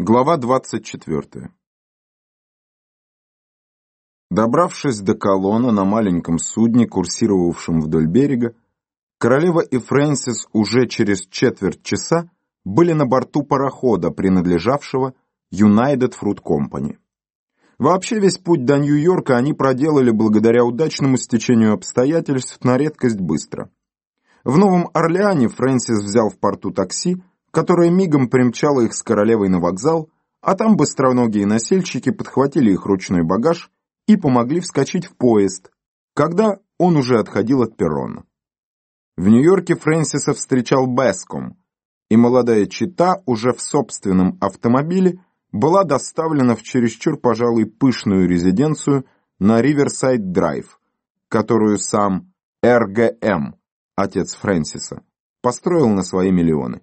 Глава 24. Добравшись до колонна на маленьком судне, курсировавшем вдоль берега, королева и Фрэнсис уже через четверть часа были на борту парохода, принадлежавшего United Fruit Company. Вообще весь путь до Нью-Йорка они проделали благодаря удачному стечению обстоятельств на редкость быстро. В Новом Орлеане Фрэнсис взял в порту такси, которая мигом примчала их с королевой на вокзал, а там быстроногие носильщики подхватили их ручной багаж и помогли вскочить в поезд, когда он уже отходил от перрона. В Нью-Йорке Фрэнсиса встречал Беском, и молодая чита уже в собственном автомобиле была доставлена в чересчур, пожалуй, пышную резиденцию на Риверсайд-драйв, которую сам РГМ, отец Фрэнсиса, построил на свои миллионы.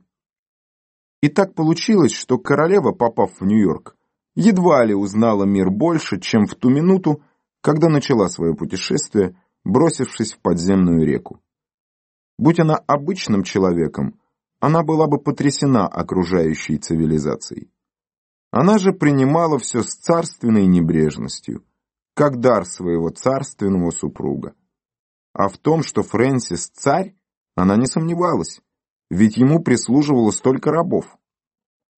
И так получилось, что королева, попав в Нью-Йорк, едва ли узнала мир больше, чем в ту минуту, когда начала свое путешествие, бросившись в подземную реку. Будь она обычным человеком, она была бы потрясена окружающей цивилизацией. Она же принимала все с царственной небрежностью, как дар своего царственного супруга. А в том, что Фрэнсис царь, она не сомневалась ведь ему прислуживало столько рабов.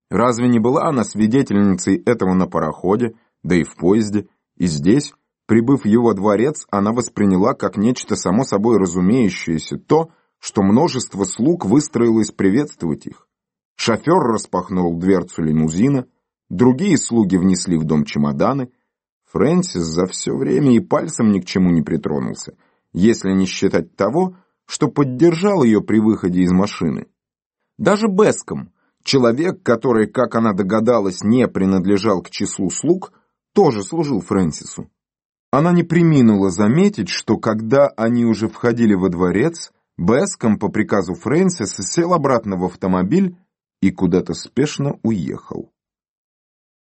Разве не была она свидетельницей этого на пароходе, да и в поезде, и здесь, прибыв в его дворец, она восприняла как нечто само собой разумеющееся то, что множество слуг выстроилось приветствовать их. Шофер распахнул дверцу лимузина, другие слуги внесли в дом чемоданы. Фрэнсис за все время и пальцем ни к чему не притронулся, если не считать того, что поддержал ее при выходе из машины. Даже Беском, человек, который, как она догадалась, не принадлежал к числу слуг, тоже служил Фрэнсису. Она не приминула заметить, что когда они уже входили во дворец, Беском по приказу Фрэнсиса сел обратно в автомобиль и куда-то спешно уехал.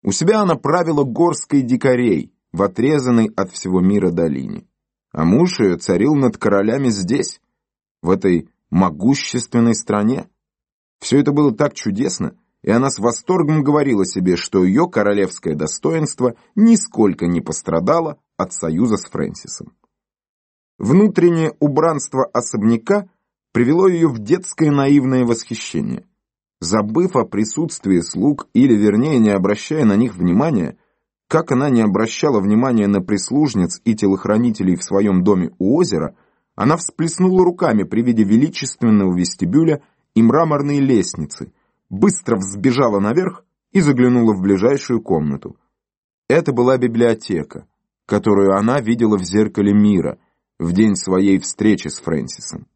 У себя она правила горской дикарей в отрезанной от всего мира долине. А муж ее царил над королями здесь, в этой могущественной стране. Все это было так чудесно, и она с восторгом говорила себе, что ее королевское достоинство нисколько не пострадало от союза с Фрэнсисом. Внутреннее убранство особняка привело ее в детское наивное восхищение. Забыв о присутствии слуг, или, вернее, не обращая на них внимания, как она не обращала внимания на прислужниц и телохранителей в своем доме у озера, она всплеснула руками при виде величественного вестибюля и мраморной лестницы, быстро взбежала наверх и заглянула в ближайшую комнату. Это была библиотека, которую она видела в зеркале мира в день своей встречи с Фрэнсисом.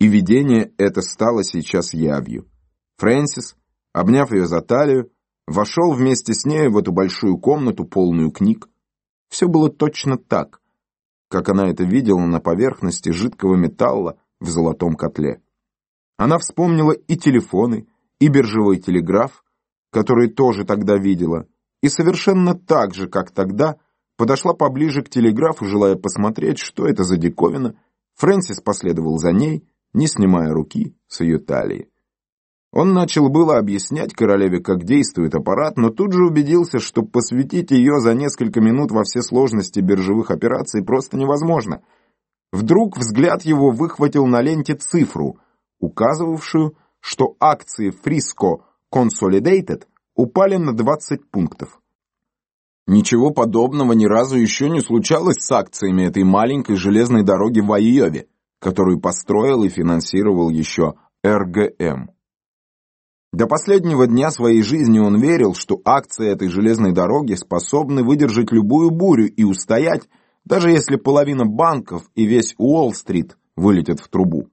И видение это стало сейчас явью. Фрэнсис, обняв ее за талию, вошел вместе с ней в эту большую комнату, полную книг. Все было точно так, как она это видела на поверхности жидкого металла в золотом котле. Она вспомнила и телефоны, и биржевой телеграф, который тоже тогда видела, и совершенно так же, как тогда, подошла поближе к телеграфу, желая посмотреть, что это за диковина. Фрэнсис последовал за ней, не снимая руки с ее талии. Он начал было объяснять королеве, как действует аппарат, но тут же убедился, что посвятить ее за несколько минут во все сложности биржевых операций просто невозможно. Вдруг взгляд его выхватил на ленте цифру, указывавшую, что акции Frisco Consolidated упали на 20 пунктов. Ничего подобного ни разу еще не случалось с акциями этой маленькой железной дороги в Айове, которую построил и финансировал еще РГМ. До последнего дня своей жизни он верил, что акции этой железной дороги способны выдержать любую бурю и устоять, даже если половина банков и весь Уолл-стрит вылетят в трубу.